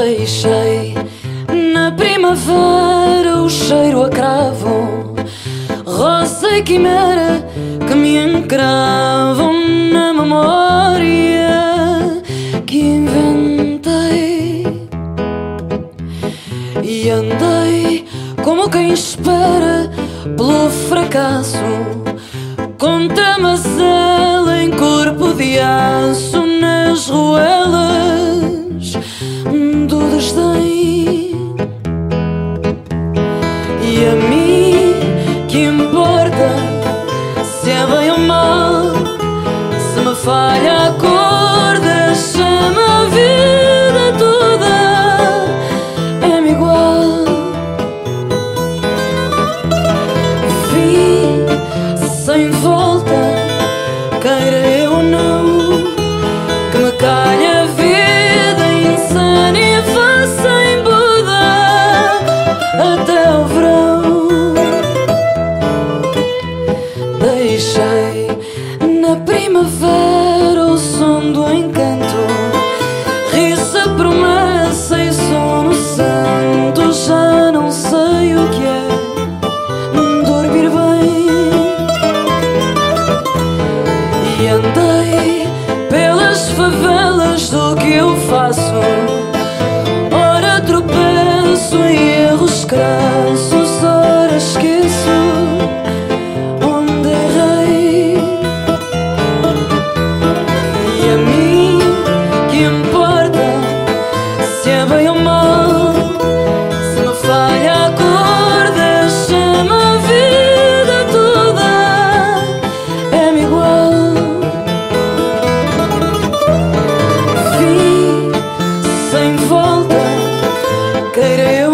Deixei. Na primavera o cheiro a cravo, rosa e quimera que me encravam na memória que inventei. E andei como quem espera pelo fracasso, contra mazela em corpo de aço nas ruelas E a mim que importa se é bem ou mal, se me falha a cor, faço. Ora tropeço e erros crasso nada. Querer